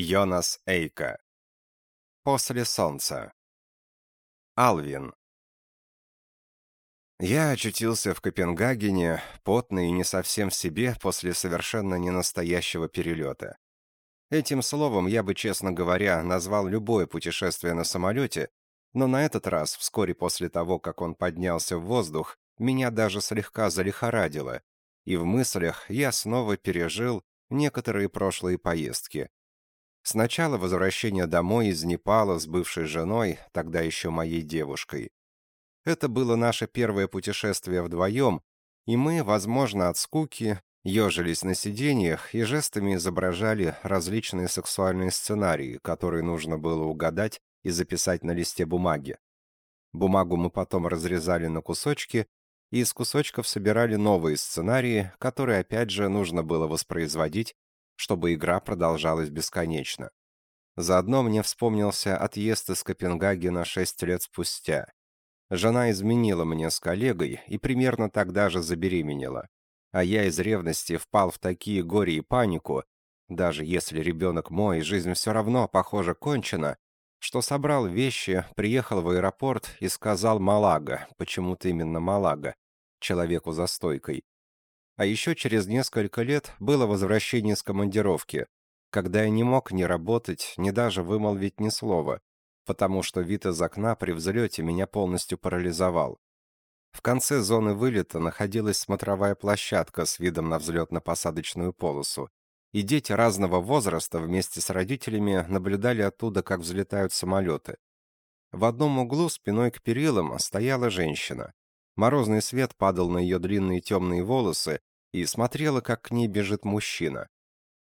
Йонас Эйка. После солнца. Алвин. Я очутился в Копенгагене, потный и не совсем в себе после совершенно ненастоящего перелета. Этим словом я бы, честно говоря, назвал любое путешествие на самолете, но на этот раз, вскоре после того, как он поднялся в воздух, меня даже слегка залихорадило, и в мыслях я снова пережил некоторые прошлые поездки. Сначала возвращение домой из Непала с бывшей женой, тогда еще моей девушкой. Это было наше первое путешествие вдвоем, и мы, возможно, от скуки, ежились на сиденьях и жестами изображали различные сексуальные сценарии, которые нужно было угадать и записать на листе бумаги. Бумагу мы потом разрезали на кусочки, и из кусочков собирали новые сценарии, которые опять же нужно было воспроизводить чтобы игра продолжалась бесконечно. Заодно мне вспомнился отъезд из Копенгагена шесть лет спустя. Жена изменила мне с коллегой и примерно тогда же забеременела. А я из ревности впал в такие горе и панику, даже если ребенок мой, жизнь все равно, похоже, кончена, что собрал вещи, приехал в аэропорт и сказал Малага, почему-то именно Малага, человеку за стойкой, а еще через несколько лет было возвращение с командировки, когда я не мог ни работать, ни даже вымолвить ни слова, потому что вид из окна при взлете меня полностью парализовал. В конце зоны вылета находилась смотровая площадка с видом на взлетно-посадочную полосу, и дети разного возраста вместе с родителями наблюдали оттуда, как взлетают самолеты. В одном углу спиной к перилам стояла женщина. Морозный свет падал на ее длинные темные волосы, и смотрела, как к ней бежит мужчина.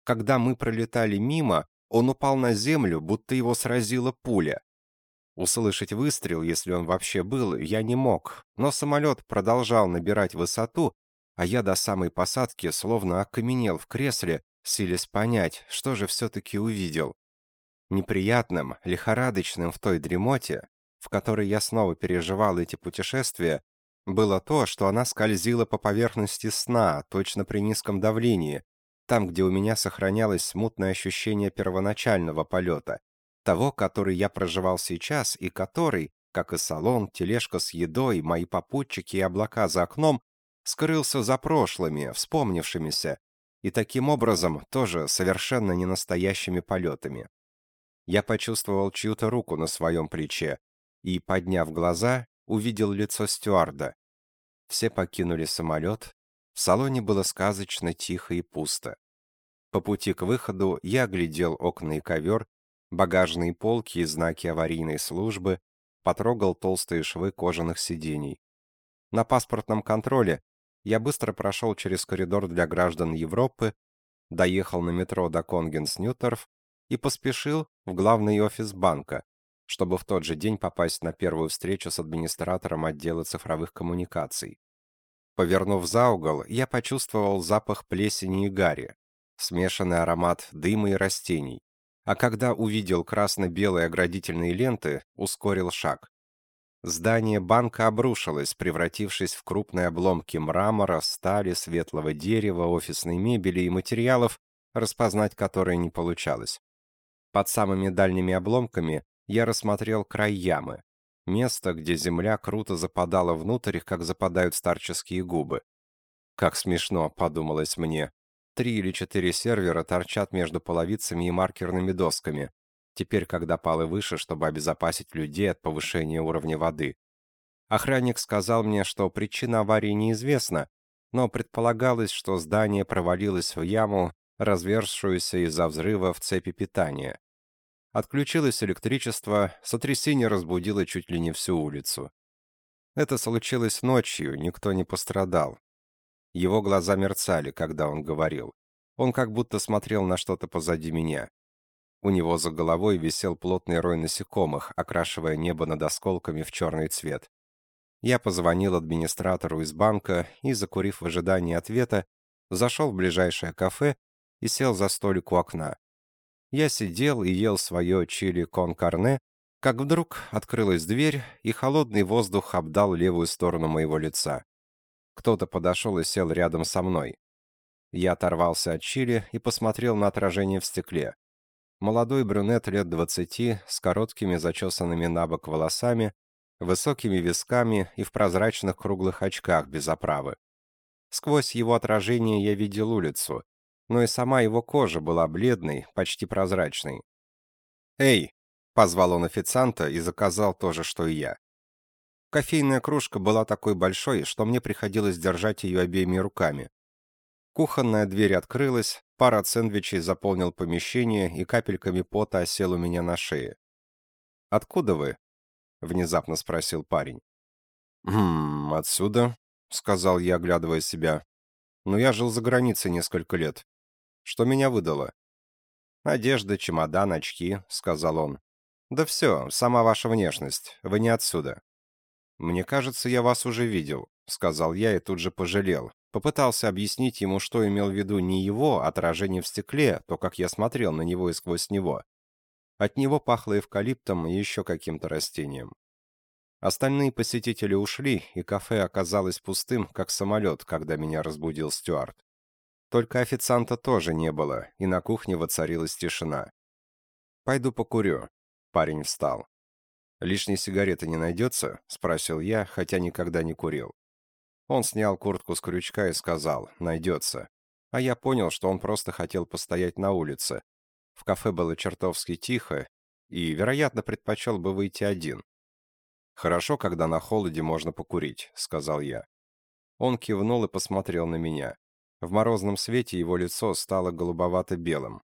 Когда мы пролетали мимо, он упал на землю, будто его сразила пуля. Услышать выстрел, если он вообще был, я не мог, но самолет продолжал набирать высоту, а я до самой посадки словно окаменел в кресле, силясь понять, что же все-таки увидел. Неприятным, лихорадочным в той дремоте, в которой я снова переживал эти путешествия, было то, что она скользила по поверхности сна, точно при низком давлении, там, где у меня сохранялось смутное ощущение первоначального полета, того, который я проживал сейчас и который, как и салон, тележка с едой, мои попутчики и облака за окном, скрылся за прошлыми, вспомнившимися, и таким образом тоже совершенно ненастоящими полетами. Я почувствовал чью-то руку на своем плече и, подняв глаза, увидел лицо стюарда. Все покинули самолет, в салоне было сказочно тихо и пусто. По пути к выходу я оглядел окна и ковер, багажные полки и знаки аварийной службы, потрогал толстые швы кожаных сидений. На паспортном контроле я быстро прошел через коридор для граждан Европы, доехал на метро до Конгенс-Ньюторф и поспешил в главный офис банка, чтобы в тот же день попасть на первую встречу с администратором отдела цифровых коммуникаций. Повернув за угол, я почувствовал запах плесени и гари, смешанный аромат дыма и растений. А когда увидел красно-белые оградительные ленты, ускорил шаг. Здание банка обрушилось, превратившись в крупные обломки мрамора, стали, светлого дерева, офисной мебели и материалов, распознать которые не получалось. Под самыми дальними обломками я рассмотрел край ямы. Место, где земля круто западала внутрь, как западают старческие губы. Как смешно, подумалось мне. Три или четыре сервера торчат между половицами и маркерными досками. Теперь, когда палы выше, чтобы обезопасить людей от повышения уровня воды. Охранник сказал мне, что причина аварии неизвестна, но предполагалось, что здание провалилось в яму, разверзшуюся из-за взрыва в цепи питания. Отключилось электричество, сотрясение разбудило чуть ли не всю улицу. Это случилось ночью, никто не пострадал. Его глаза мерцали, когда он говорил. Он как будто смотрел на что-то позади меня. У него за головой висел плотный рой насекомых, окрашивая небо над осколками в черный цвет. Я позвонил администратору из банка и, закурив в ожидании ответа, зашел в ближайшее кафе и сел за столик у окна. Я сидел и ел свое чили кон карне, как вдруг открылась дверь, и холодный воздух обдал левую сторону моего лица. Кто-то подошел и сел рядом со мной. Я оторвался от чили и посмотрел на отражение в стекле. Молодой брюнет лет двадцати, с короткими зачесанными на бок волосами, высокими висками и в прозрачных круглых очках без оправы. Сквозь его отражение я видел улицу, но и сама его кожа была бледной, почти прозрачной. «Эй!» — позвал он официанта и заказал то же, что и я. Кофейная кружка была такой большой, что мне приходилось держать ее обеими руками. Кухонная дверь открылась, пара сэндвичей заполнил помещение и капельками пота осел у меня на шее. «Откуда вы?» — внезапно спросил парень. «Хм, отсюда», — сказал я, оглядывая себя. «Но я жил за границей несколько лет. Что меня выдало?» «Одежда, чемодан, очки», — сказал он. «Да все, сама ваша внешность. Вы не отсюда». «Мне кажется, я вас уже видел», — сказал я и тут же пожалел. Попытался объяснить ему, что имел в виду не его отражение в стекле, то, как я смотрел на него и сквозь него. От него пахло эвкалиптом и еще каким-то растением. Остальные посетители ушли, и кафе оказалось пустым, как самолет, когда меня разбудил Стюарт. Только официанта тоже не было, и на кухне воцарилась тишина. «Пойду покурю». Парень встал. «Лишней сигареты не найдется?» — спросил я, хотя никогда не курил. Он снял куртку с крючка и сказал «найдется». А я понял, что он просто хотел постоять на улице. В кафе было чертовски тихо, и, вероятно, предпочел бы выйти один. «Хорошо, когда на холоде можно покурить», — сказал я. Он кивнул и посмотрел на меня. В морозном свете его лицо стало голубовато-белым.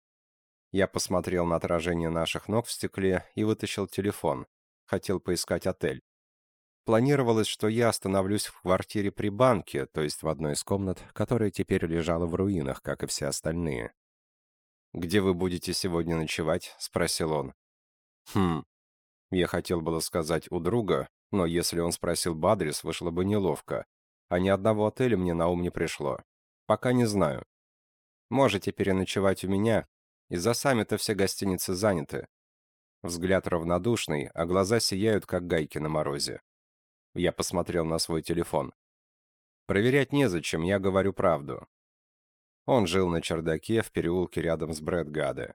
Я посмотрел на отражение наших ног в стекле и вытащил телефон хотел поискать отель. Планировалось, что я остановлюсь в квартире при банке, то есть в одной из комнат, которая теперь лежала в руинах, как и все остальные. «Где вы будете сегодня ночевать?» — спросил он. «Хм...» Я хотел было сказать «у друга», но если он спросил бы адрес, вышло бы неловко. А ни одного отеля мне на ум не пришло. Пока не знаю. Можете переночевать у меня. Из-за саммита все гостиницы заняты. Взгляд равнодушный, а глаза сияют, как гайки на морозе. Я посмотрел на свой телефон. Проверять незачем, я говорю правду. Он жил на чердаке в переулке рядом с Брэдгаде.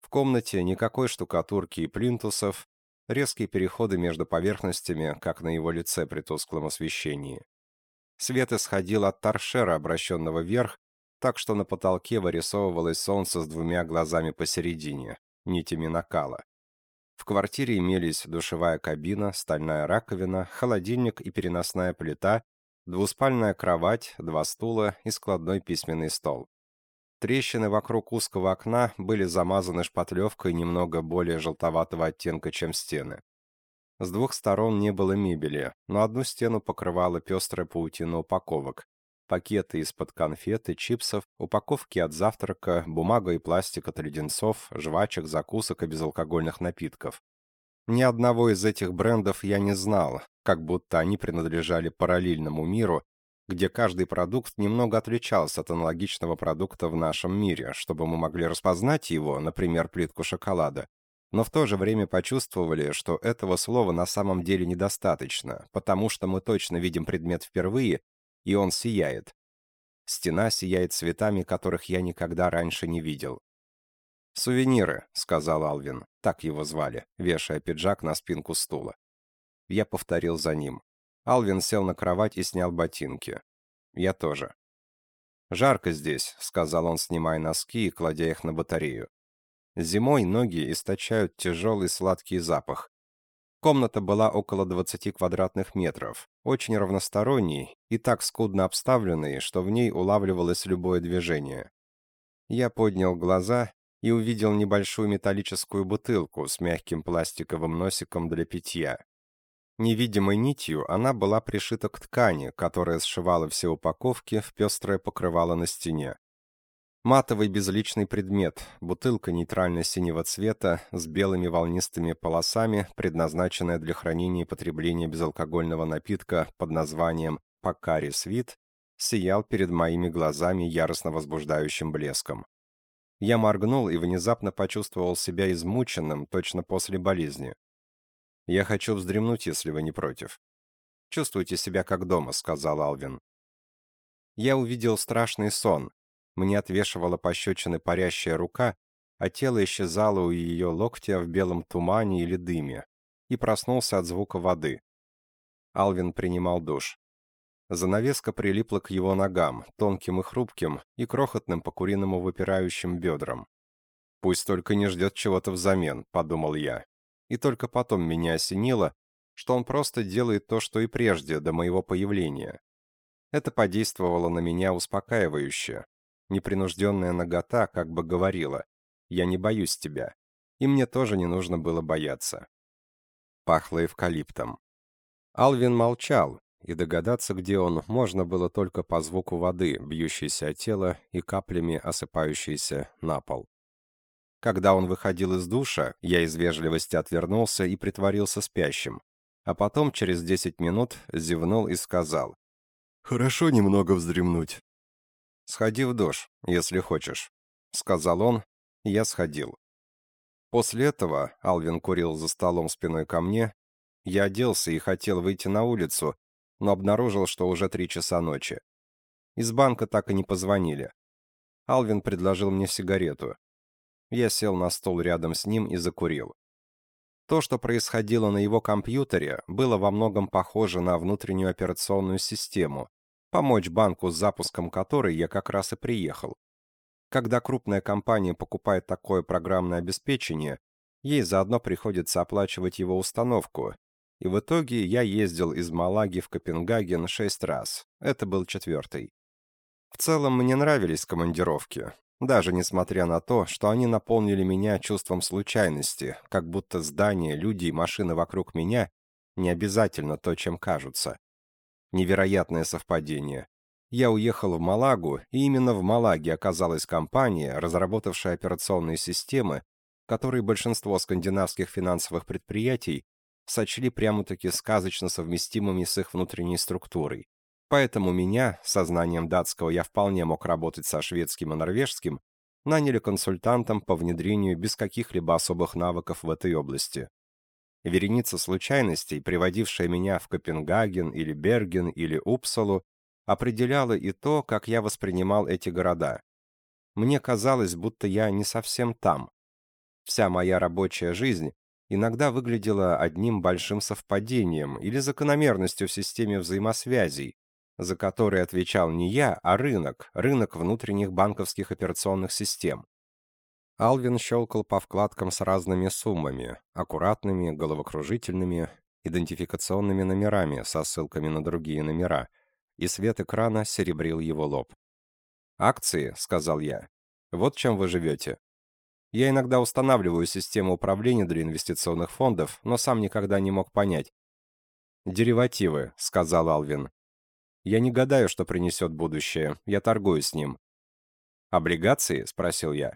В комнате никакой штукатурки и плинтусов, резкие переходы между поверхностями, как на его лице при тусклом освещении. Свет исходил от торшера, обращенного вверх, так что на потолке вырисовывалось солнце с двумя глазами посередине, нитями накала. В квартире имелись душевая кабина, стальная раковина, холодильник и переносная плита, двуспальная кровать, два стула и складной письменный стол. Трещины вокруг узкого окна были замазаны шпатлевкой немного более желтоватого оттенка, чем стены. С двух сторон не было мебели, но одну стену покрывала пестрая паутина упаковок, пакеты из-под конфет и чипсов, упаковки от завтрака, бумага и пластик от леденцов, жвачек, закусок и безалкогольных напитков. Ни одного из этих брендов я не знал, как будто они принадлежали параллельному миру, где каждый продукт немного отличался от аналогичного продукта в нашем мире, чтобы мы могли распознать его, например, плитку шоколада, но в то же время почувствовали, что этого слова на самом деле недостаточно, потому что мы точно видим предмет впервые и он сияет. Стена сияет цветами, которых я никогда раньше не видел. «Сувениры», — сказал Алвин, так его звали, вешая пиджак на спинку стула. Я повторил за ним. Алвин сел на кровать и снял ботинки. Я тоже. «Жарко здесь», — сказал он, снимая носки и кладя их на батарею. Зимой ноги источают тяжелый сладкий запах, Комната была около 20 квадратных метров, очень равносторонней и так скудно обставленной, что в ней улавливалось любое движение. Я поднял глаза и увидел небольшую металлическую бутылку с мягким пластиковым носиком для питья. Невидимой нитью она была пришита к ткани, которая сшивала все упаковки в пестрое покрывало на стене. Матовый безличный предмет, бутылка нейтрально-синего цвета с белыми волнистыми полосами, предназначенная для хранения и потребления безалкогольного напитка под названием «Покари Свит», сиял перед моими глазами яростно возбуждающим блеском. Я моргнул и внезапно почувствовал себя измученным, точно после болезни. «Я хочу вздремнуть, если вы не против». «Чувствуйте себя как дома», — сказал Алвин. Я увидел страшный сон, мне отвешивала пощечины парящая рука, а тело исчезало у ее локтя в белом тумане или дыме, и проснулся от звука воды. Алвин принимал душ. Занавеска прилипла к его ногам, тонким и хрупким, и крохотным по куриному выпирающим бедрам. «Пусть только не ждет чего-то взамен», — подумал я. И только потом меня осенило, что он просто делает то, что и прежде, до моего появления. Это подействовало на меня успокаивающе. Непринужденная нагота как бы говорила «Я не боюсь тебя». И мне тоже не нужно было бояться. Пахло эвкалиптом. Алвин молчал, и догадаться, где он, можно было только по звуку воды, бьющейся от тела и каплями осыпающейся на пол. Когда он выходил из душа, я из вежливости отвернулся и притворился спящим, а потом через десять минут зевнул и сказал «Хорошо немного вздремнуть». «Сходи в душ, если хочешь», — сказал он, я сходил. После этого Алвин курил за столом спиной ко мне, я оделся и хотел выйти на улицу, но обнаружил, что уже три часа ночи. Из банка так и не позвонили. Алвин предложил мне сигарету. Я сел на стол рядом с ним и закурил. То, что происходило на его компьютере, было во многом похоже на внутреннюю операционную систему, помочь банку с запуском которой я как раз и приехал. Когда крупная компания покупает такое программное обеспечение, ей заодно приходится оплачивать его установку, и в итоге я ездил из Малаги в Копенгаген шесть раз. Это был четвертый. В целом мне нравились командировки, даже несмотря на то, что они наполнили меня чувством случайности, как будто здания, люди и машины вокруг меня не обязательно то, чем кажутся. Невероятное совпадение. Я уехал в Малагу, и именно в Малаге оказалась компания, разработавшая операционные системы, которые большинство скандинавских финансовых предприятий сочли прямо-таки сказочно совместимыми с их внутренней структурой. Поэтому меня, сознанием датского я вполне мог работать со шведским и норвежским, наняли консультантом по внедрению без каких-либо особых навыков в этой области. Вереница случайностей, приводившая меня в Копенгаген или Берген или Упсалу, определяла и то, как я воспринимал эти города. Мне казалось, будто я не совсем там. Вся моя рабочая жизнь иногда выглядела одним большим совпадением или закономерностью в системе взаимосвязей, за который отвечал не я, а рынок, рынок внутренних банковских операционных систем. Алвин щелкал по вкладкам с разными суммами, аккуратными, головокружительными, идентификационными номерами со ссылками на другие номера, и свет экрана серебрил его лоб. «Акции», — сказал я, — «вот чем вы живете. Я иногда устанавливаю систему управления для инвестиционных фондов, но сам никогда не мог понять. «Деривативы», — сказал Алвин. «Я не гадаю, что принесет будущее. Я торгую с ним». «Облигации?» — спросил я.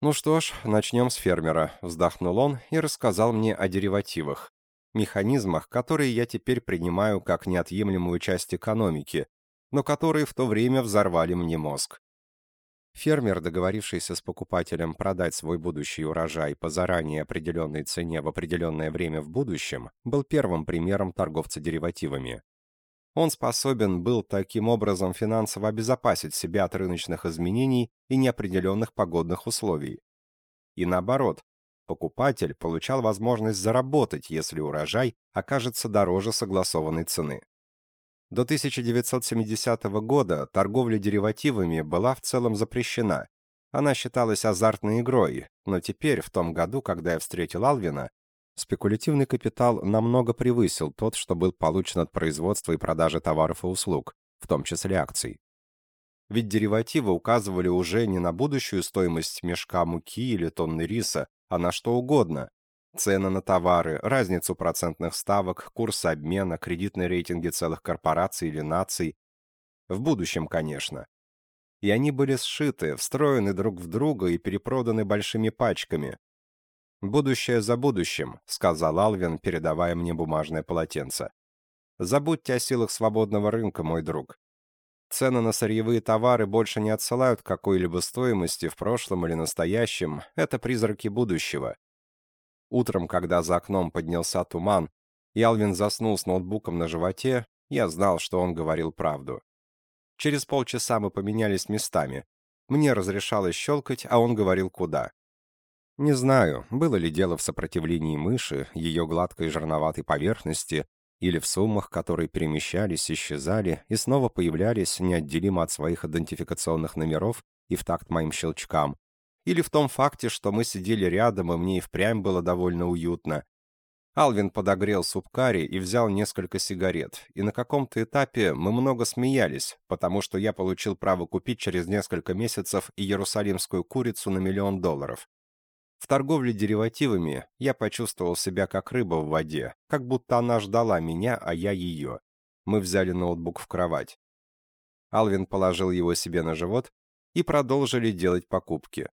«Ну что ж, начнем с фермера», — вздохнул он и рассказал мне о деривативах. Механизмах, которые я теперь принимаю как неотъемлемую часть экономики, но которые в то время взорвали мне мозг. Фермер, договорившийся с покупателем продать свой будущий урожай по заранее определенной цене в определенное время в будущем, был первым примером торговца деривативами. Он способен был таким образом финансово обезопасить себя от рыночных изменений и неопределенных погодных условий. И наоборот, покупатель получал возможность заработать, если урожай окажется дороже согласованной цены. До 1970 года торговля деривативами была в целом запрещена. Она считалась азартной игрой, но теперь, в том году, когда я встретил Алвина, спекулятивный капитал намного превысил тот, что был получен от производства и продажи товаров и услуг, в том числе акций. Ведь деривативы указывали уже не на будущую стоимость мешка муки или тонны риса, а на что угодно, Цены на товары, разницу процентных ставок, курс обмена, кредитные рейтинги целых корпораций или наций. В будущем, конечно. И они были сшиты, встроены друг в друга и перепроданы большими пачками. «Будущее за будущим», — сказал Алвин, передавая мне бумажное полотенце. «Забудьте о силах свободного рынка, мой друг. Цены на сырьевые товары больше не отсылают какой-либо стоимости в прошлом или настоящем, это призраки будущего. Утром, когда за окном поднялся туман, и Алвин заснул с ноутбуком на животе, я знал, что он говорил правду. Через полчаса мы поменялись местами. Мне разрешалось щелкать, а он говорил куда. Не знаю, было ли дело в сопротивлении мыши, ее гладкой жирноватой поверхности, или в суммах, которые перемещались, исчезали и снова появлялись неотделимо от своих идентификационных номеров и в такт моим щелчкам, или в том факте, что мы сидели рядом, и мне и впрямь было довольно уютно. Алвин подогрел суп карри и взял несколько сигарет, и на каком-то этапе мы много смеялись, потому что я получил право купить через несколько месяцев иерусалимскую курицу на миллион долларов. В торговле деривативами я почувствовал себя как рыба в воде, как будто она ждала меня, а я ее. Мы взяли ноутбук в кровать. Алвин положил его себе на живот и продолжили делать покупки.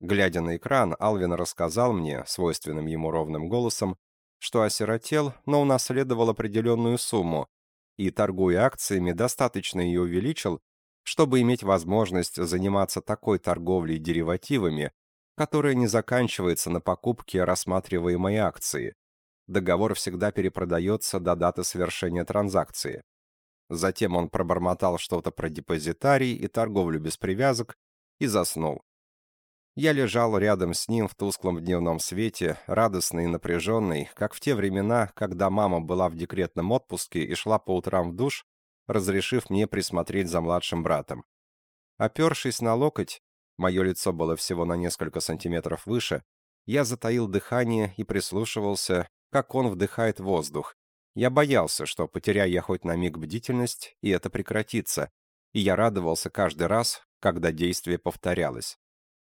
Глядя на экран, Алвин рассказал мне, свойственным ему ровным голосом, что осиротел, но унаследовал определенную сумму, и, торгуя акциями, достаточно ее увеличил, чтобы иметь возможность заниматься такой торговлей деривативами, которая не заканчивается на покупке рассматриваемой акции. Договор всегда перепродается до даты совершения транзакции. Затем он пробормотал что-то про депозитарий и торговлю без привязок и заснул. Я лежал рядом с ним в тусклом дневном свете, радостный и напряженный, как в те времена, когда мама была в декретном отпуске и шла по утрам в душ, разрешив мне присмотреть за младшим братом. Опершись на локоть, Мое лицо было всего на несколько сантиметров выше. Я затаил дыхание и прислушивался, как он вдыхает воздух. Я боялся, что потеряю я хоть на миг бдительность, и это прекратится. И я радовался каждый раз, когда действие повторялось.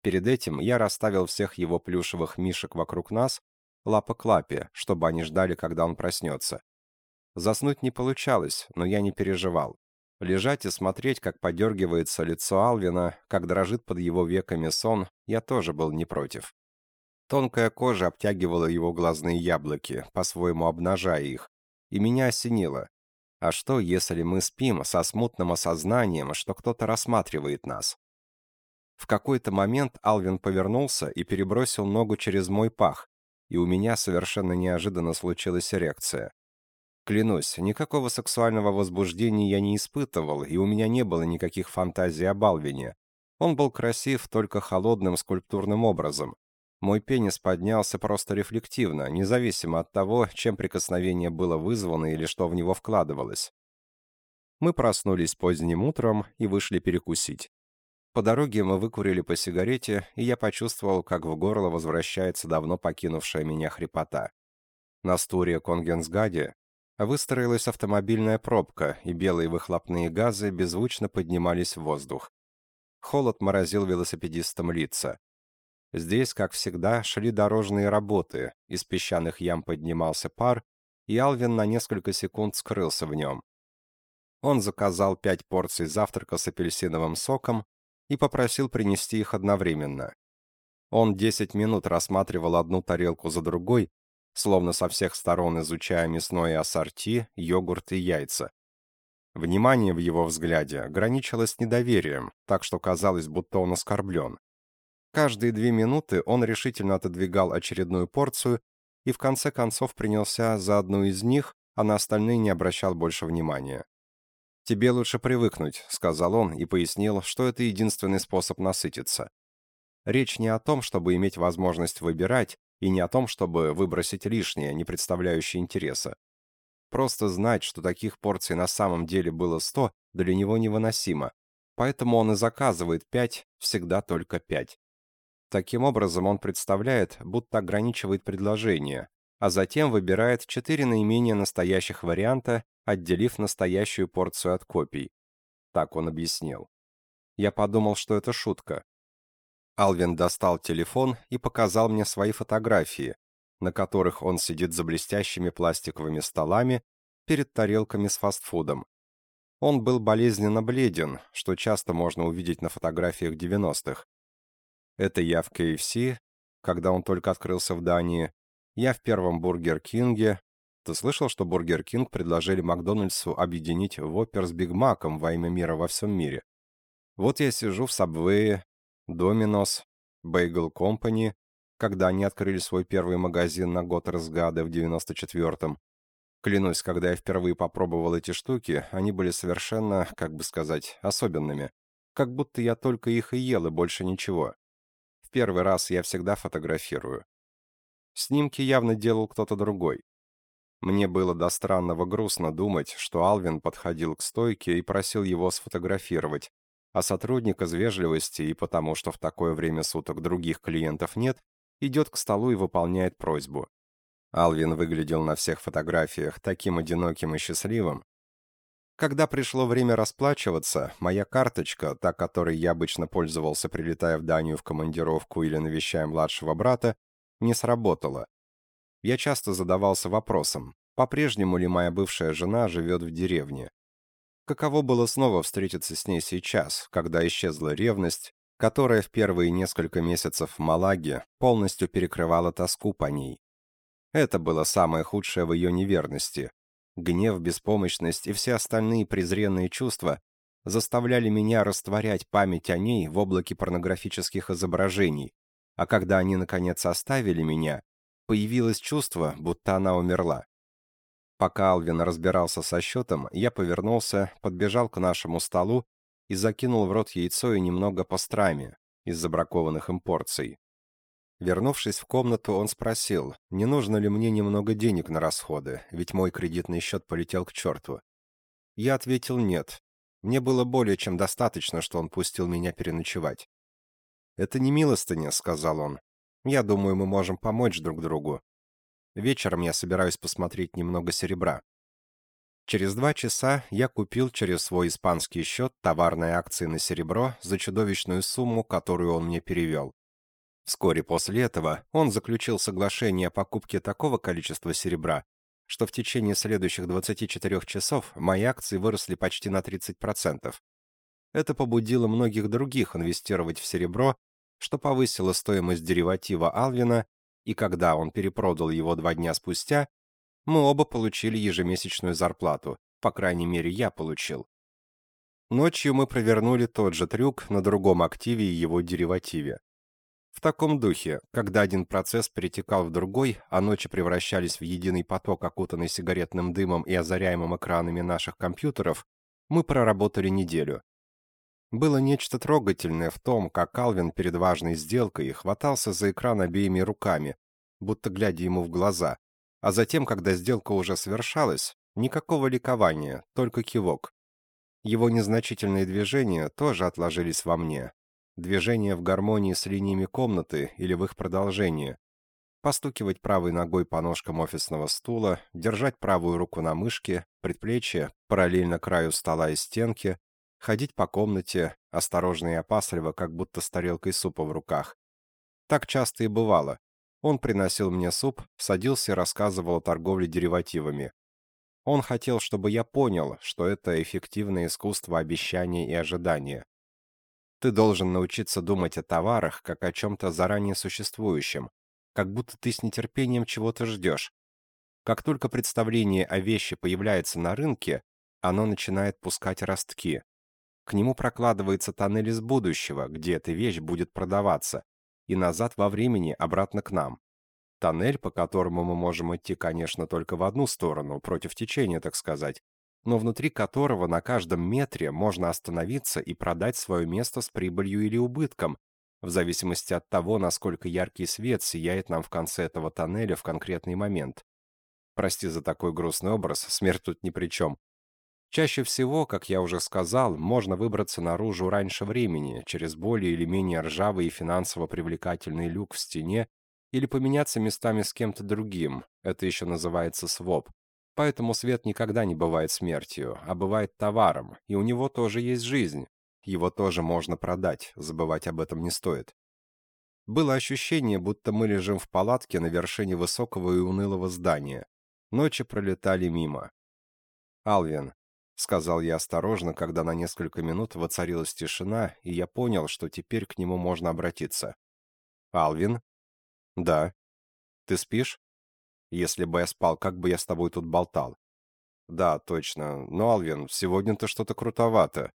Перед этим я расставил всех его плюшевых мишек вокруг нас, лапа к лапе, чтобы они ждали, когда он проснется. Заснуть не получалось, но я не переживал. Лежать и смотреть, как подергивается лицо Алвина, как дрожит под его веками сон, я тоже был не против. Тонкая кожа обтягивала его глазные яблоки, по-своему обнажая их, и меня осенило. А что, если мы спим со смутным осознанием, что кто-то рассматривает нас? В какой-то момент Алвин повернулся и перебросил ногу через мой пах, и у меня совершенно неожиданно случилась эрекция. Клянусь, никакого сексуального возбуждения я не испытывал, и у меня не было никаких фантазий о Балвине. Он был красив только холодным скульптурным образом. Мой пенис поднялся просто рефлективно, независимо от того, чем прикосновение было вызвано или что в него вкладывалось. Мы проснулись поздним утром и вышли перекусить. По дороге мы выкурили по сигарете, и я почувствовал, как в горло возвращается давно покинувшая меня хрипота. На стуре Конгенсгаде Выстроилась автомобильная пробка, и белые выхлопные газы беззвучно поднимались в воздух. Холод морозил велосипедистам лица. Здесь, как всегда, шли дорожные работы, из песчаных ям поднимался пар, и Алвин на несколько секунд скрылся в нем. Он заказал пять порций завтрака с апельсиновым соком и попросил принести их одновременно. Он десять минут рассматривал одну тарелку за другой, словно со всех сторон изучая мясное ассорти, йогурт и яйца. Внимание в его взгляде ограничилось недоверием, так что казалось, будто он оскорблен. Каждые две минуты он решительно отодвигал очередную порцию и в конце концов принялся за одну из них, а на остальные не обращал больше внимания. «Тебе лучше привыкнуть», — сказал он и пояснил, что это единственный способ насытиться. Речь не о том, чтобы иметь возможность выбирать, и не о том, чтобы выбросить лишнее, не представляющее интереса. Просто знать, что таких порций на самом деле было сто, для него невыносимо, поэтому он и заказывает пять, всегда только пять. Таким образом, он представляет, будто ограничивает предложение, а затем выбирает четыре наименее настоящих варианта, отделив настоящую порцию от копий. Так он объяснил. Я подумал, что это шутка. Алвин достал телефон и показал мне свои фотографии, на которых он сидит за блестящими пластиковыми столами перед тарелками с фастфудом. Он был болезненно бледен, что часто можно увидеть на фотографиях 90-х. Это я в KFC, когда он только открылся в Дании. Я в первом Бургер Кинге. Ты слышал, что Бургер Кинг предложили Макдональдсу объединить Воппер с Биг Маком во имя мира во всем мире? Вот я сижу в Сабвее, Доминос, Bagel Company, когда они открыли свой первый магазин на Готтерсгаде в 94-м. Клянусь, когда я впервые попробовал эти штуки, они были совершенно, как бы сказать, особенными. Как будто я только их и ел, и больше ничего. В первый раз я всегда фотографирую. Снимки явно делал кто-то другой. Мне было до странного грустно думать, что Алвин подходил к стойке и просил его сфотографировать, а сотрудник из вежливости и потому, что в такое время суток других клиентов нет, идет к столу и выполняет просьбу. Алвин выглядел на всех фотографиях таким одиноким и счастливым. Когда пришло время расплачиваться, моя карточка, та, которой я обычно пользовался, прилетая в Данию в командировку или навещая младшего брата, не сработала. Я часто задавался вопросом, по-прежнему ли моя бывшая жена живет в деревне. Каково было снова встретиться с ней сейчас, когда исчезла ревность, которая в первые несколько месяцев в Малаге полностью перекрывала тоску по ней. Это было самое худшее в ее неверности. Гнев, беспомощность и все остальные презренные чувства заставляли меня растворять память о ней в облаке порнографических изображений, а когда они, наконец, оставили меня, Появилось чувство, будто она умерла. Пока Алвин разбирался со счетом, я повернулся, подбежал к нашему столу и закинул в рот яйцо и немного пастрами из забракованных им порций. Вернувшись в комнату, он спросил, не нужно ли мне немного денег на расходы, ведь мой кредитный счет полетел к черту. Я ответил нет. Мне было более чем достаточно, что он пустил меня переночевать. «Это не милостыня», — сказал он. Я думаю, мы можем помочь друг другу. Вечером я собираюсь посмотреть немного серебра. Через два часа я купил через свой испанский счет товарные акции на серебро за чудовищную сумму, которую он мне перевел. Вскоре после этого он заключил соглашение о покупке такого количества серебра, что в течение следующих 24 часов мои акции выросли почти на 30%. Это побудило многих других инвестировать в серебро что повысило стоимость дериватива Алвина, и когда он перепродал его два дня спустя, мы оба получили ежемесячную зарплату, по крайней мере, я получил. Ночью мы провернули тот же трюк на другом активе и его деривативе. В таком духе, когда один процесс перетекал в другой, а ночи превращались в единый поток, окутанный сигаретным дымом и озаряемым экранами наших компьютеров, мы проработали неделю. Было нечто трогательное в том, как Алвин перед важной сделкой хватался за экран обеими руками, будто глядя ему в глаза, а затем, когда сделка уже совершалась, никакого ликования, только кивок. Его незначительные движения тоже отложились во мне. Движения в гармонии с линиями комнаты или в их продолжении. Постукивать правой ногой по ножкам офисного стула, держать правую руку на мышке, предплечье параллельно краю стола и стенки, ходить по комнате, осторожно и опасливо, как будто с тарелкой супа в руках. Так часто и бывало. Он приносил мне суп, садился и рассказывал о торговле деривативами. Он хотел, чтобы я понял, что это эффективное искусство обещания и ожидания. Ты должен научиться думать о товарах, как о чем-то заранее существующем, как будто ты с нетерпением чего-то ждешь. Как только представление о вещи появляется на рынке, оно начинает пускать ростки. К нему прокладывается тоннель из будущего, где эта вещь будет продаваться, и назад во времени обратно к нам. Тоннель, по которому мы можем идти, конечно, только в одну сторону, против течения, так сказать, но внутри которого на каждом метре можно остановиться и продать свое место с прибылью или убытком, в зависимости от того, насколько яркий свет сияет нам в конце этого тоннеля в конкретный момент. Прости за такой грустный образ, смерть тут ни при чем. Чаще всего, как я уже сказал, можно выбраться наружу раньше времени, через более или менее ржавый и финансово привлекательный люк в стене, или поменяться местами с кем-то другим, это еще называется своп. Поэтому свет никогда не бывает смертью, а бывает товаром, и у него тоже есть жизнь. Его тоже можно продать, забывать об этом не стоит. Было ощущение, будто мы лежим в палатке на вершине высокого и унылого здания. Ночи пролетали мимо. «Алвин, сказал я осторожно, когда на несколько минут воцарилась тишина, и я понял, что теперь к нему можно обратиться. «Алвин?» «Да». «Ты спишь?» «Если бы я спал, как бы я с тобой тут болтал?» «Да, точно. Но, Алвин, сегодня-то что-то крутовато.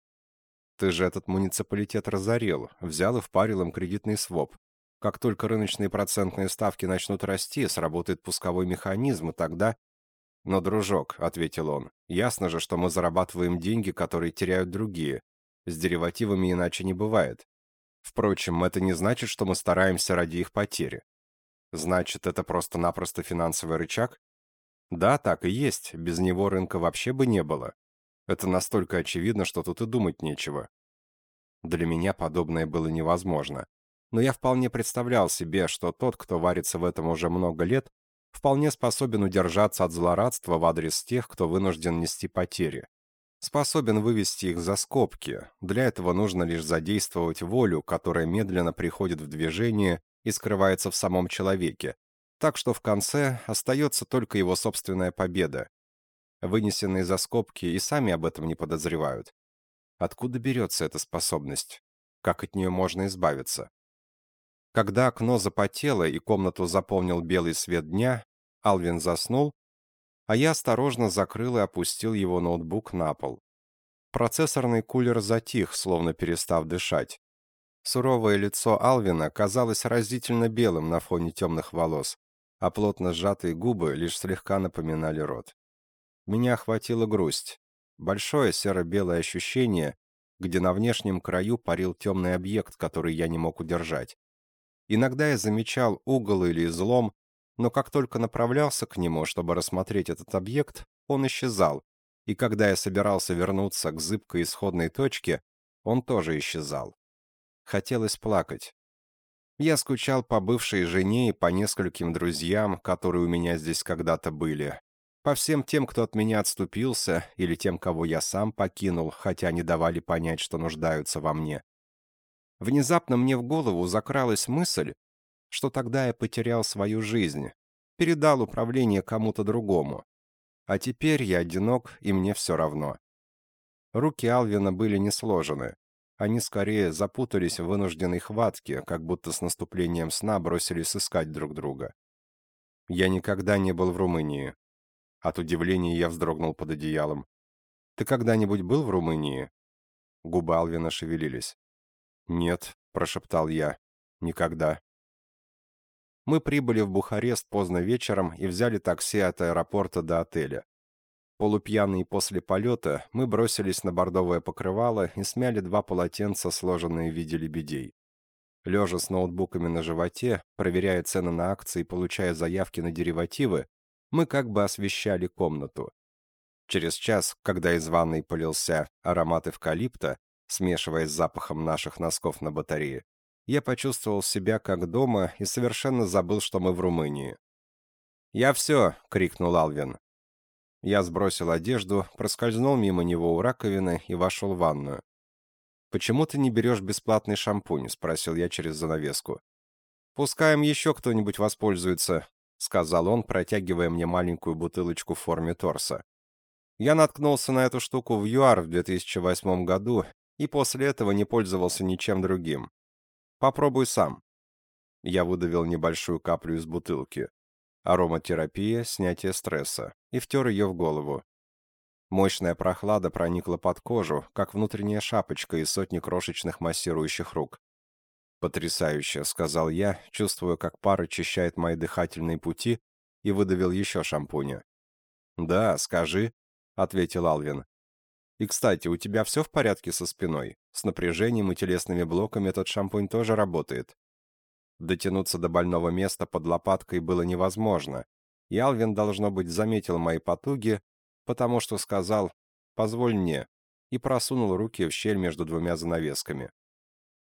Ты же этот муниципалитет разорил, взял и впарил им кредитный своп. Как только рыночные процентные ставки начнут расти, сработает пусковой механизм, и тогда «Но, дружок», — ответил он, — «ясно же, что мы зарабатываем деньги, которые теряют другие. С деривативами иначе не бывает. Впрочем, это не значит, что мы стараемся ради их потери. Значит, это просто-напросто финансовый рычаг? Да, так и есть, без него рынка вообще бы не было. Это настолько очевидно, что тут и думать нечего. Для меня подобное было невозможно. Но я вполне представлял себе, что тот, кто варится в этом уже много лет, вполне способен удержаться от злорадства в адрес тех, кто вынужден нести потери. Способен вывести их за скобки. Для этого нужно лишь задействовать волю, которая медленно приходит в движение и скрывается в самом человеке. Так что в конце остается только его собственная победа. Вынесенные за скобки и сами об этом не подозревают. Откуда берется эта способность? Как от нее можно избавиться? Когда окно запотело и комнату заполнил белый свет дня, Алвин заснул, а я осторожно закрыл и опустил его ноутбук на пол. Процессорный кулер затих, словно перестав дышать. Суровое лицо Алвина казалось разительно белым на фоне темных волос, а плотно сжатые губы лишь слегка напоминали рот. Меня охватила грусть. Большое серо-белое ощущение, где на внешнем краю парил темный объект, который я не мог удержать. Иногда я замечал угол или излом, но как только направлялся к нему, чтобы рассмотреть этот объект, он исчезал, и когда я собирался вернуться к зыбкой исходной точке, он тоже исчезал. Хотелось плакать. Я скучал по бывшей жене и по нескольким друзьям, которые у меня здесь когда-то были. По всем тем, кто от меня отступился, или тем, кого я сам покинул, хотя не давали понять, что нуждаются во мне. Внезапно мне в голову закралась мысль, что тогда я потерял свою жизнь, передал управление кому-то другому. А теперь я одинок, и мне все равно. Руки Алвина были не сложены. Они скорее запутались в вынужденной хватке, как будто с наступлением сна бросились искать друг друга. Я никогда не был в Румынии. От удивления я вздрогнул под одеялом. «Ты когда-нибудь был в Румынии?» Губы Алвина шевелились. «Нет», — прошептал я, — «никогда». Мы прибыли в Бухарест поздно вечером и взяли такси от аэропорта до отеля. Полупьяные после полета, мы бросились на бордовое покрывало и смяли два полотенца, сложенные в виде лебедей. Лежа с ноутбуками на животе, проверяя цены на акции и получая заявки на деривативы, мы как бы освещали комнату. Через час, когда из ванной полился аромат эвкалипта, смешиваясь с запахом наших носков на батарее, я почувствовал себя как дома и совершенно забыл, что мы в Румынии. «Я все!» — крикнул Алвин. Я сбросил одежду, проскользнул мимо него у раковины и вошел в ванную. «Почему ты не берешь бесплатный шампунь?» — спросил я через занавеску. «Пускаем еще кто-нибудь воспользуется», — сказал он, протягивая мне маленькую бутылочку в форме торса. Я наткнулся на эту штуку в ЮАР в 2008 году и после этого не пользовался ничем другим. Попробуй сам. Я выдавил небольшую каплю из бутылки. Ароматерапия, снятие стресса, и втер ее в голову. Мощная прохлада проникла под кожу, как внутренняя шапочка из сотни крошечных массирующих рук. «Потрясающе», — сказал я, чувствуя, как пар очищает мои дыхательные пути, и выдавил еще шампуня. «Да, скажи», — ответил Алвин. И, кстати, у тебя все в порядке со спиной? С напряжением и телесными блоками этот шампунь тоже работает. Дотянуться до больного места под лопаткой было невозможно, и Алвин, должно быть, заметил мои потуги, потому что сказал «позволь мне» и просунул руки в щель между двумя занавесками.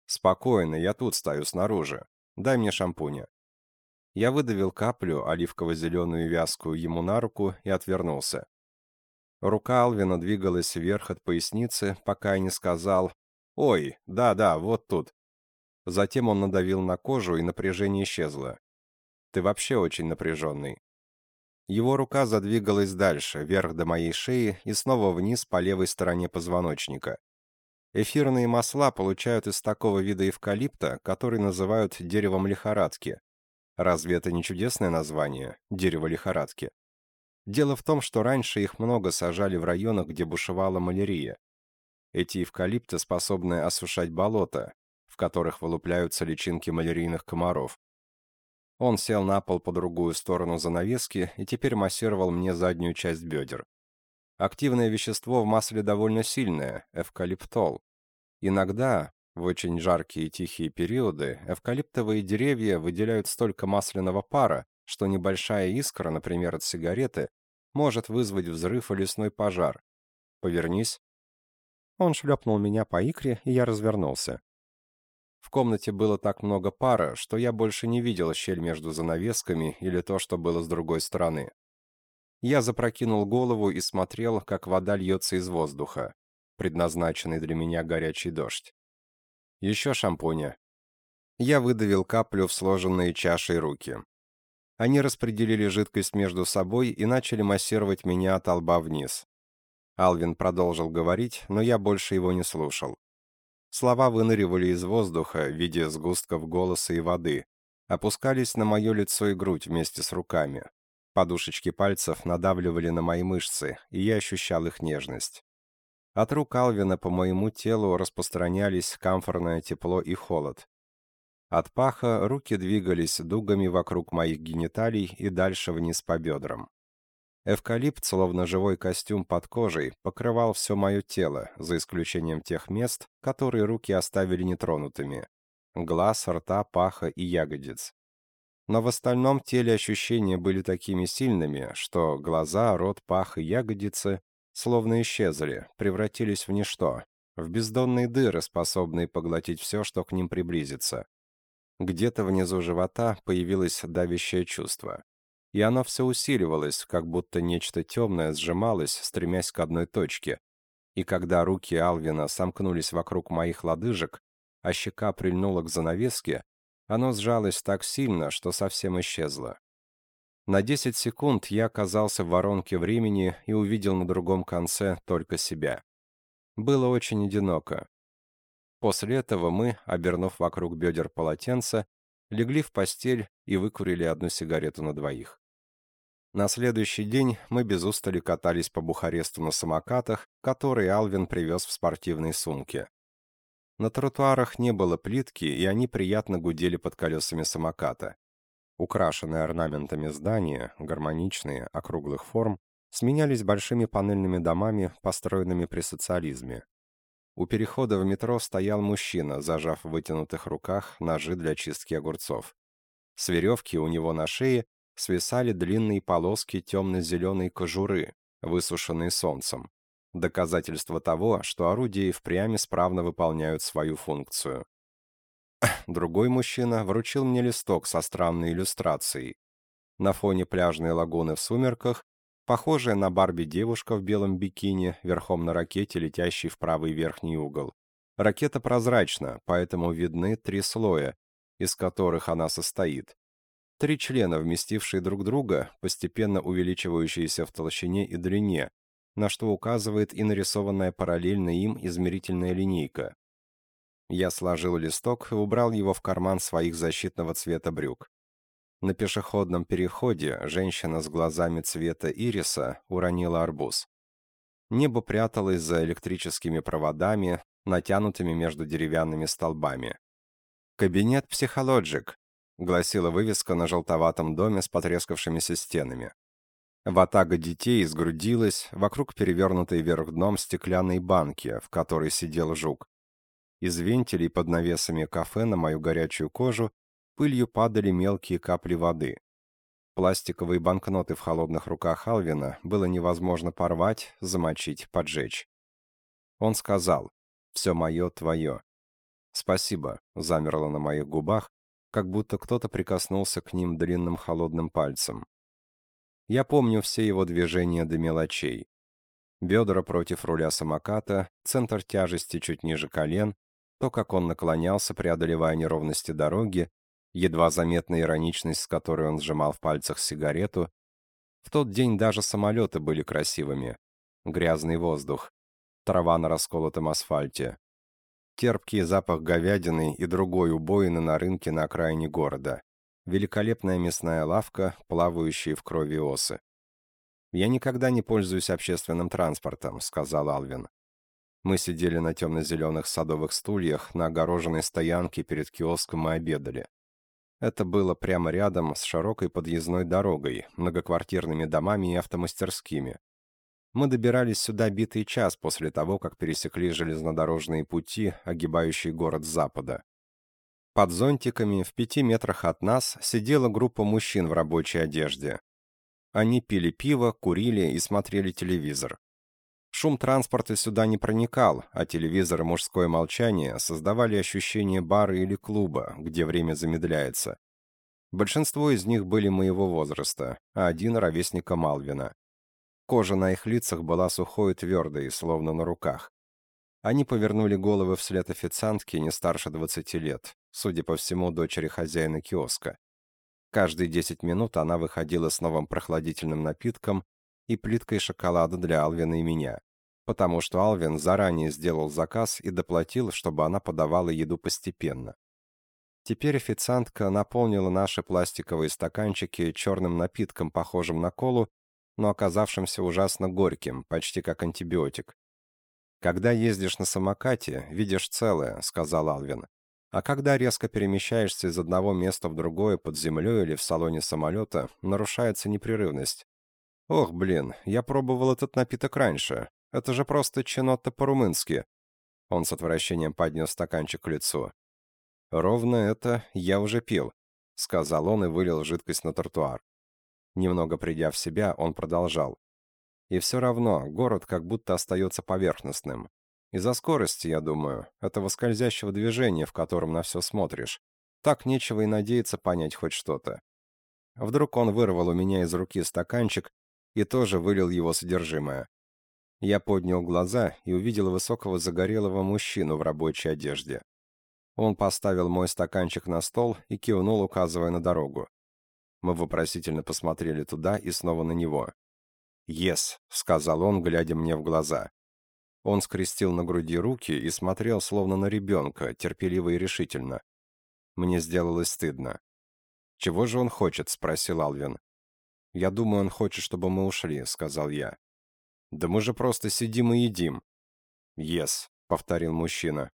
«Спокойно, я тут стою снаружи. Дай мне шампуня». Я выдавил каплю, оливково-зеленую вязкую, ему на руку и отвернулся. Рука Алвина двигалась вверх от поясницы, пока я не сказал «Ой, да-да, вот тут». Затем он надавил на кожу, и напряжение исчезло. «Ты вообще очень напряженный». Его рука задвигалась дальше, вверх до моей шеи и снова вниз по левой стороне позвоночника. Эфирные масла получают из такого вида эвкалипта, который называют деревом лихорадки. Разве это не чудесное название – дерево лихорадки? Дело в том, что раньше их много сажали в районах, где бушевала малярия. Эти эвкалипты способны осушать болота, в которых вылупляются личинки малярийных комаров. Он сел на пол по другую сторону занавески и теперь массировал мне заднюю часть бедер. Активное вещество в масле довольно сильное, эвкалиптол. Иногда, В очень жаркие и тихие периоды эвкалиптовые деревья выделяют столько масляного пара, что небольшая искра, например, от сигареты, может вызвать взрыв и лесной пожар. Повернись. Он шлепнул меня по икре, и я развернулся. В комнате было так много пара, что я больше не видел щель между занавесками или то, что было с другой стороны. Я запрокинул голову и смотрел, как вода льется из воздуха, предназначенный для меня горячий дождь. Еще шампуня. Я выдавил каплю в сложенные чашей руки. Они распределили жидкость между собой и начали массировать меня от лба вниз. Алвин продолжил говорить, но я больше его не слушал. Слова выныривали из воздуха в виде сгустков голоса и воды, опускались на мое лицо и грудь вместе с руками. Подушечки пальцев надавливали на мои мышцы, и я ощущал их нежность. От рук Алвина по моему телу распространялись камфорное тепло и холод. От паха руки двигались дугами вокруг моих гениталий и дальше вниз по бедрам. Эвкалипт, словно живой костюм под кожей, покрывал все мое тело, за исключением тех мест, которые руки оставили нетронутыми. Глаз, рта, паха и ягодиц. Но в остальном теле ощущения были такими сильными, что глаза, рот, пах и ягодицы словно исчезли, превратились в ничто, в бездонные дыры, способные поглотить все, что к ним приблизится. Где-то внизу живота появилось давящее чувство. И оно все усиливалось, как будто нечто темное сжималось, стремясь к одной точке. И когда руки Алвина сомкнулись вокруг моих лодыжек, а щека прильнула к занавеске, оно сжалось так сильно, что совсем исчезло. На 10 секунд я оказался в воронке времени и увидел на другом конце только себя. Было очень одиноко. После этого мы, обернув вокруг бедер полотенца, легли в постель и выкурили одну сигарету на двоих. На следующий день мы без устали катались по Бухаресту на самокатах, которые Алвин привез в спортивной сумке. На тротуарах не было плитки, и они приятно гудели под колесами самоката. Украшенные орнаментами здания, гармоничные, округлых форм, сменялись большими панельными домами, построенными при социализме. У перехода в метро стоял мужчина, зажав в вытянутых руках ножи для чистки огурцов. С веревки у него на шее свисали длинные полоски темно-зеленой кожуры, высушенные солнцем. Доказательство того, что орудия впрямь исправно выполняют свою функцию. Другой мужчина вручил мне листок со странной иллюстрацией. На фоне пляжной лагуны в сумерках Похожая на Барби девушка в белом бикини, верхом на ракете, летящей в правый верхний угол. Ракета прозрачна, поэтому видны три слоя, из которых она состоит. Три члена, вместившие друг друга, постепенно увеличивающиеся в толщине и длине, на что указывает и нарисованная параллельно им измерительная линейка. Я сложил листок и убрал его в карман своих защитного цвета брюк. На пешеходном переходе женщина с глазами цвета ириса уронила арбуз. Небо пряталось за электрическими проводами, натянутыми между деревянными столбами. «Кабинет психологик», — гласила вывеска на желтоватом доме с потрескавшимися стенами. Ватага детей сгрудилась вокруг перевернутой вверх дном стеклянной банки, в которой сидел жук. Из вентилей под навесами кафе на мою горячую кожу пылью падали мелкие капли воды. Пластиковые банкноты в холодных руках Алвина было невозможно порвать, замочить, поджечь. Он сказал «Все мое, твое». «Спасибо», — замерло на моих губах, как будто кто-то прикоснулся к ним длинным холодным пальцем. Я помню все его движения до мелочей. Бедра против руля самоката, центр тяжести чуть ниже колен, то, как он наклонялся, преодолевая неровности дороги, едва заметная ироничность, с которой он сжимал в пальцах сигарету. В тот день даже самолеты были красивыми. Грязный воздух, трава на расколотом асфальте, терпкий запах говядины и другой убоины на рынке на окраине города, великолепная мясная лавка, плавающие в крови осы. «Я никогда не пользуюсь общественным транспортом», — сказал Алвин. Мы сидели на темно-зеленых садовых стульях на огороженной стоянке перед киоском и обедали. Это было прямо рядом с широкой подъездной дорогой, многоквартирными домами и автомастерскими. Мы добирались сюда битый час после того, как пересекли железнодорожные пути, огибающие город с запада. Под зонтиками в пяти метрах от нас сидела группа мужчин в рабочей одежде. Они пили пиво, курили и смотрели телевизор. Шум транспорта сюда не проникал, а телевизор и мужское молчание создавали ощущение бара или клуба, где время замедляется. Большинство из них были моего возраста, а один — ровесника Малвина. Кожа на их лицах была сухой и твердой, словно на руках. Они повернули головы вслед официантке не старше 20 лет, судя по всему, дочери хозяина киоска. Каждые 10 минут она выходила с новым прохладительным напитком и плиткой шоколада для Алвина и меня, потому что Алвин заранее сделал заказ и доплатил, чтобы она подавала еду постепенно. Теперь официантка наполнила наши пластиковые стаканчики черным напитком, похожим на колу, но оказавшимся ужасно горьким, почти как антибиотик. «Когда ездишь на самокате, видишь целое», — сказал Алвин. «А когда резко перемещаешься из одного места в другое под землей или в салоне самолета, нарушается непрерывность. Ох, блин, я пробовал этот напиток раньше. Это же просто чинотто по-румынски». Он с отвращением поднес стаканчик к лицу. «Ровно это я уже пил», — сказал он и вылил жидкость на тротуар. Немного придя в себя, он продолжал. И все равно, город как будто остается поверхностным. Из-за скорости, я думаю, этого скользящего движения, в котором на все смотришь. Так нечего и надеяться понять хоть что-то. Вдруг он вырвал у меня из руки стаканчик и тоже вылил его содержимое. Я поднял глаза и увидел высокого загорелого мужчину в рабочей одежде. Он поставил мой стаканчик на стол и кивнул, указывая на дорогу. Мы вопросительно посмотрели туда и снова на него. «Ес», — сказал он, глядя мне в глаза. Он скрестил на груди руки и смотрел, словно на ребенка, терпеливо и решительно. Мне сделалось стыдно. «Чего же он хочет?» — спросил Алвин. «Я думаю, он хочет, чтобы мы ушли», — сказал я. «Да мы же просто сидим и едим». «Ес», — повторил мужчина.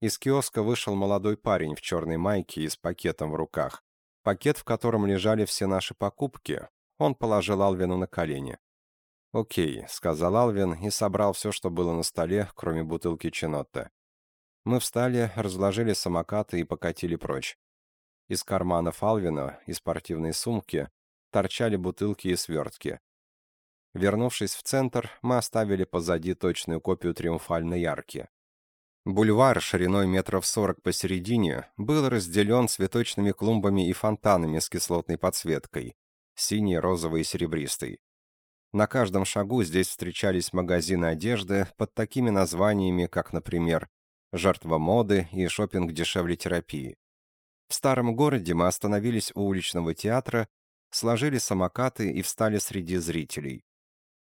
Из киоска вышел молодой парень в черной майке и с пакетом в руках. Пакет, в котором лежали все наши покупки, он положил Алвину на колени. «Окей», — сказал Алвин и собрал все, что было на столе, кроме бутылки Чинотта. Мы встали, разложили самокаты и покатили прочь. Из карманов Алвина и спортивной сумки торчали бутылки и свертки. Вернувшись в центр, мы оставили позади точную копию триумфальной ярки. Бульвар шириной метров сорок посередине был разделен цветочными клумбами и фонтанами с кислотной подсветкой, синий, розовый и серебристый. На каждом шагу здесь встречались магазины одежды под такими названиями, как, например, «Жертва моды» и «Шопинг дешевле терапии». В старом городе мы остановились у уличного театра, сложили самокаты и встали среди зрителей.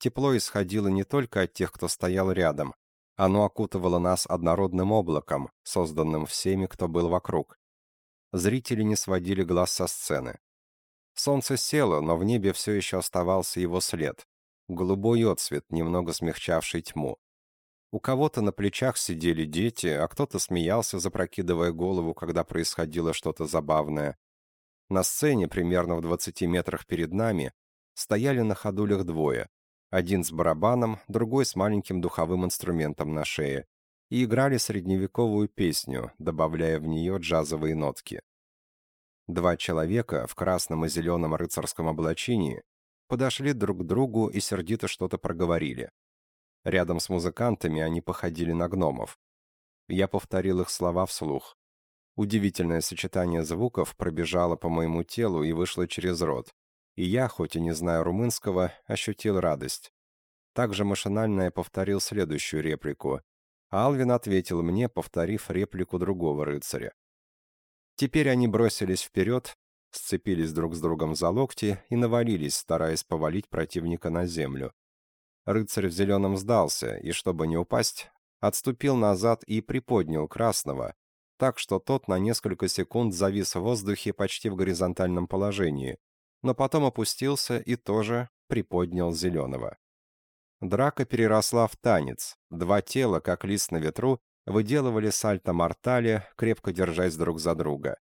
Тепло исходило не только от тех, кто стоял рядом, оно окутывало нас однородным облаком, созданным всеми, кто был вокруг. Зрители не сводили глаз со сцены. Солнце село, но в небе все еще оставался его след. Голубой отсвет, немного смягчавший тьму. У кого-то на плечах сидели дети, а кто-то смеялся, запрокидывая голову, когда происходило что-то забавное. На сцене, примерно в 20 метрах перед нами, стояли на ходулях двое. Один с барабаном, другой с маленьким духовым инструментом на шее, и играли средневековую песню, добавляя в нее джазовые нотки. Два человека в красном и зеленом рыцарском облачении подошли друг к другу и сердито что-то проговорили. Рядом с музыкантами они походили на гномов. Я повторил их слова вслух. Удивительное сочетание звуков пробежало по моему телу и вышло через рот и я, хоть и не знаю румынского, ощутил радость. Также машинально я повторил следующую реплику, а Алвин ответил мне, повторив реплику другого рыцаря. Теперь они бросились вперед, сцепились друг с другом за локти и навалились, стараясь повалить противника на землю. Рыцарь в зеленом сдался, и, чтобы не упасть, отступил назад и приподнял красного, так что тот на несколько секунд завис в воздухе почти в горизонтальном положении, но потом опустился и тоже приподнял зеленого. Драка переросла в танец. Два тела, как лист на ветру, выделывали сальто-мортале, крепко держась друг за друга.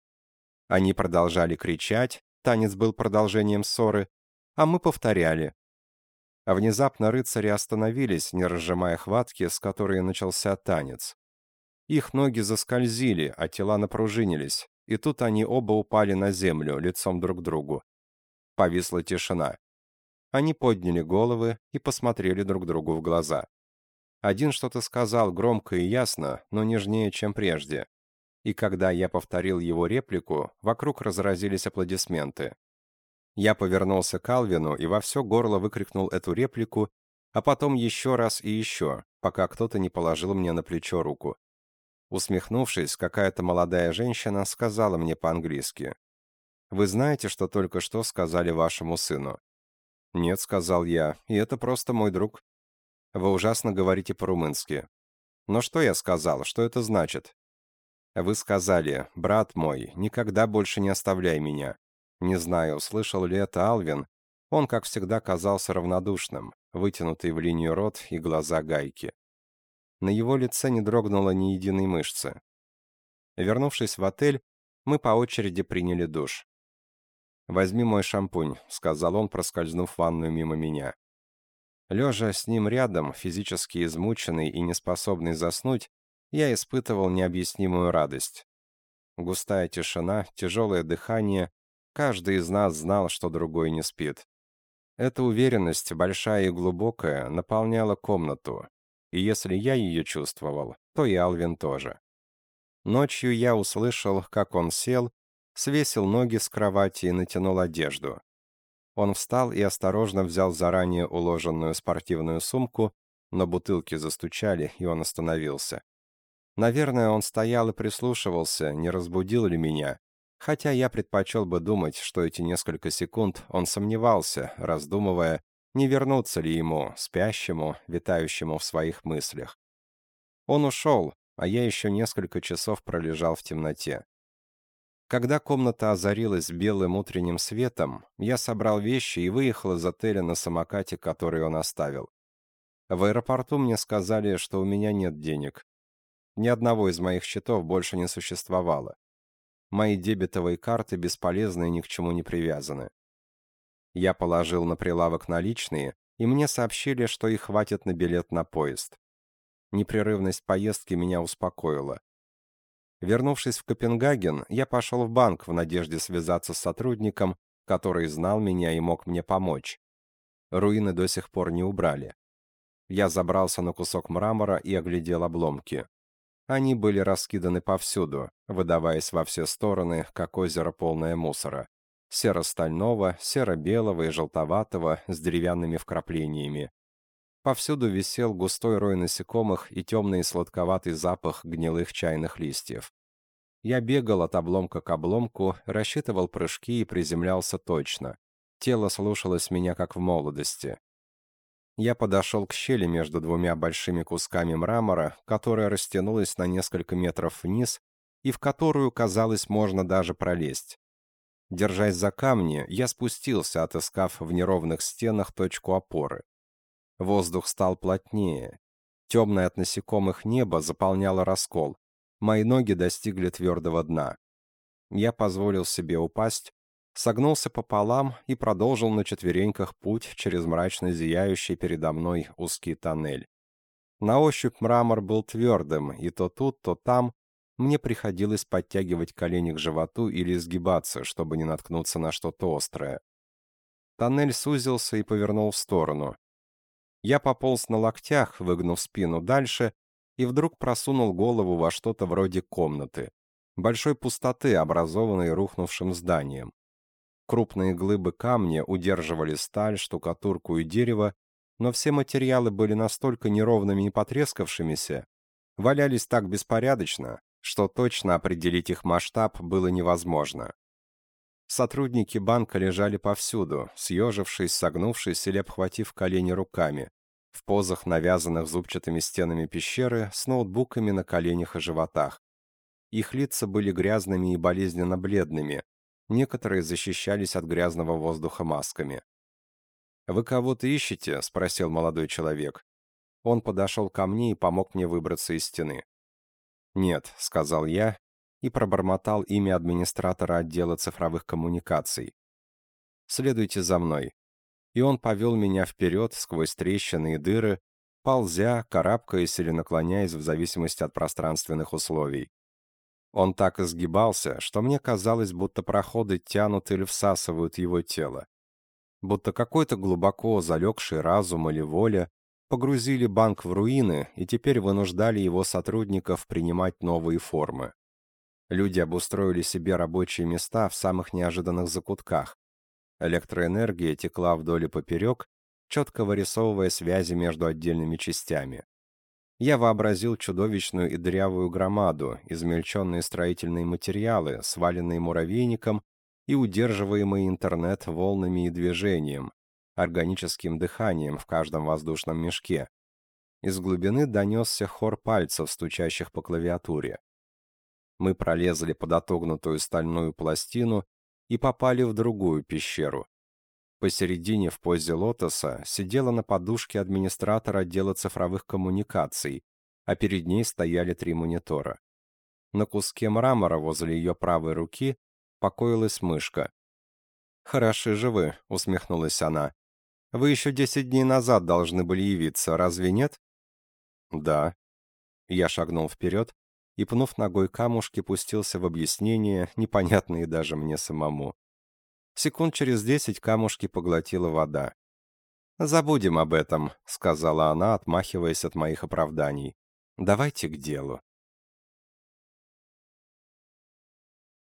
Они продолжали кричать, танец был продолжением ссоры, а мы повторяли. А внезапно рыцари остановились, не разжимая хватки, с которой начался танец. Их ноги заскользили, а тела напружинились, и тут они оба упали на землю, лицом друг к другу. Повисла тишина. Они подняли головы и посмотрели друг другу в глаза. Один что-то сказал громко и ясно, но нежнее, чем прежде. И когда я повторил его реплику, вокруг разразились аплодисменты. Я повернулся к Алвину и во все горло выкрикнул эту реплику, а потом еще раз и еще, пока кто-то не положил мне на плечо руку. Усмехнувшись, какая-то молодая женщина сказала мне по-английски. «Вы знаете, что только что сказали вашему сыну?» «Нет», — сказал я, — «и это просто мой друг». «Вы ужасно говорите по-румынски». «Но что я сказал? Что это значит?» «Вы сказали, брат мой, никогда больше не оставляй меня. Не знаю, услышал ли это Алвин. Он, как всегда, казался равнодушным, вытянутый в линию рот и глаза гайки. На его лице не дрогнуло ни единой мышцы. Вернувшись в отель, мы по очереди приняли душ. «Возьми мой шампунь», — сказал он, проскользнув в ванную мимо меня. Лежа с ним рядом, физически измученный и неспособный заснуть, я испытывал необъяснимую радость. Густая тишина, тяжелое дыхание, Каждый из нас знал, что другой не спит. Эта уверенность, большая и глубокая, наполняла комнату. И если я ее чувствовал, то и Алвин тоже. Ночью я услышал, как он сел, свесил ноги с кровати и натянул одежду. Он встал и осторожно взял заранее уложенную спортивную сумку, но бутылки застучали, и он остановился. Наверное, он стоял и прислушивался, не разбудил ли меня, Хотя я предпочел бы думать, что эти несколько секунд он сомневался, раздумывая, не вернуться ли ему, спящему, витающему в своих мыслях. Он ушел, а я еще несколько часов пролежал в темноте. Когда комната озарилась белым утренним светом, я собрал вещи и выехал из отеля на самокате, который он оставил. В аэропорту мне сказали, что у меня нет денег. Ни одного из моих счетов больше не существовало. Мои дебетовые карты бесполезны и ни к чему не привязаны. Я положил на прилавок наличные, и мне сообщили, что их хватит на билет на поезд. Непрерывность поездки меня успокоила. Вернувшись в Копенгаген, я пошел в банк в надежде связаться с сотрудником, который знал меня и мог мне помочь. Руины до сих пор не убрали. Я забрался на кусок мрамора и оглядел обломки. Они были раскиданы повсюду, выдаваясь во все стороны, как озеро полное мусора. Серо-стального, серо-белого и желтоватого, с деревянными вкраплениями. Повсюду висел густой рой насекомых и темный сладковатый запах гнилых чайных листьев. Я бегал от обломка к обломку, рассчитывал прыжки и приземлялся точно. Тело слушалось меня, как в молодости. Я подошел к щели между двумя большими кусками мрамора, которая растянулась на несколько метров вниз и в которую, казалось, можно даже пролезть. Держась за камни, я спустился, отыскав в неровных стенах точку опоры. Воздух стал плотнее. Темное от насекомых небо заполняло раскол. Мои ноги достигли твердого дна. Я позволил себе упасть, согнулся пополам и продолжил на четвереньках путь через мрачно зияющий передо мной узкий тоннель. На ощупь мрамор был твердым, и то тут, то там мне приходилось подтягивать колени к животу или сгибаться, чтобы не наткнуться на что-то острое. Тоннель сузился и повернул в сторону. Я пополз на локтях, выгнув спину дальше, и вдруг просунул голову во что-то вроде комнаты, большой пустоты, образованной рухнувшим зданием. Крупные глыбы камня удерживали сталь, штукатурку и дерево, но все материалы были настолько неровными и потрескавшимися, валялись так беспорядочно, что точно определить их масштаб было невозможно. Сотрудники банка лежали повсюду, съежившись, согнувшись или обхватив колени руками, в позах, навязанных зубчатыми стенами пещеры, с ноутбуками на коленях и животах. Их лица были грязными и болезненно бледными, Некоторые защищались от грязного воздуха масками. «Вы кого-то ищете?» — спросил молодой человек. Он подошел ко мне и помог мне выбраться из стены. «Нет», — сказал я и пробормотал имя администратора отдела цифровых коммуникаций. «Следуйте за мной». и он повел меня вперед сквозь трещины и дыры, ползя, карабкаясь или наклоняясь в зависимости от пространственных условий. Он так изгибался, что мне казалось, будто проходы тянут или всасывают его тело. Будто какой-то глубоко залегший разум или воля погрузили банк в руины и теперь вынуждали его сотрудников принимать новые формы. Люди обустроили себе рабочие места в самых неожиданных закутках. Электроэнергия текла вдоль и поперек, четко вырисовывая связи между отдельными частями. Я вообразил чудовищную и дырявую громаду, измельченные строительные материалы, сваленные муравейником и удерживаемые интернет волнами и движением, органическим дыханием в каждом воздушном мешке. Из глубины донесся хор пальцев, стучащих по клавиатуре. Мы пролезли под отогнутую стальную пластину и попали в другую пещеру. Посередине в позе лотоса сидела на подушке администратор отдела цифровых коммуникаций, а перед ней стояли три монитора. На куске мрамора возле ее правой руки покоилась мышка. «Хороши же вы», — усмехнулась она. «Вы еще десять дней назад должны были явиться, разве нет?» «Да». Я шагнул вперед и, пнув ногой камушки, пустился в объяснение, непонятные даже мне самому. Секунд через десять камушки поглотила вода. «Забудем об этом», — сказала она, отмахиваясь от моих оправданий. «Давайте к делу».